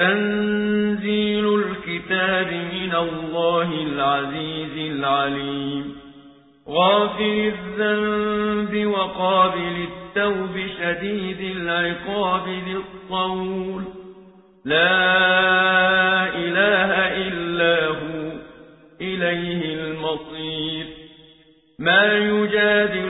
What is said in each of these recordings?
تنزيل الكتاب من الله العزيز العليم. غافر الذنب وقابل التوب شديد العقاب ذي الطول. لا إله إلا هو إليه المصير. ما يجادل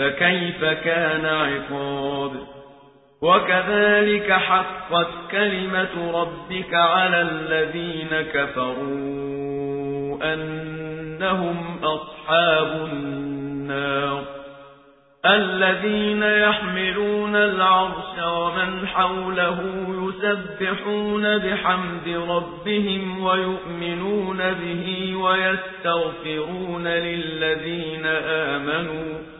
فكيف كان عقاب؟ وكذلك حقت كلمة ربك على الذين كفروا أنهم أصحاب النار. الذين يحملون العرش ومن حوله يسبحون بحمد ربهم ويؤمنون به ويستغفرون للذين آمنوا.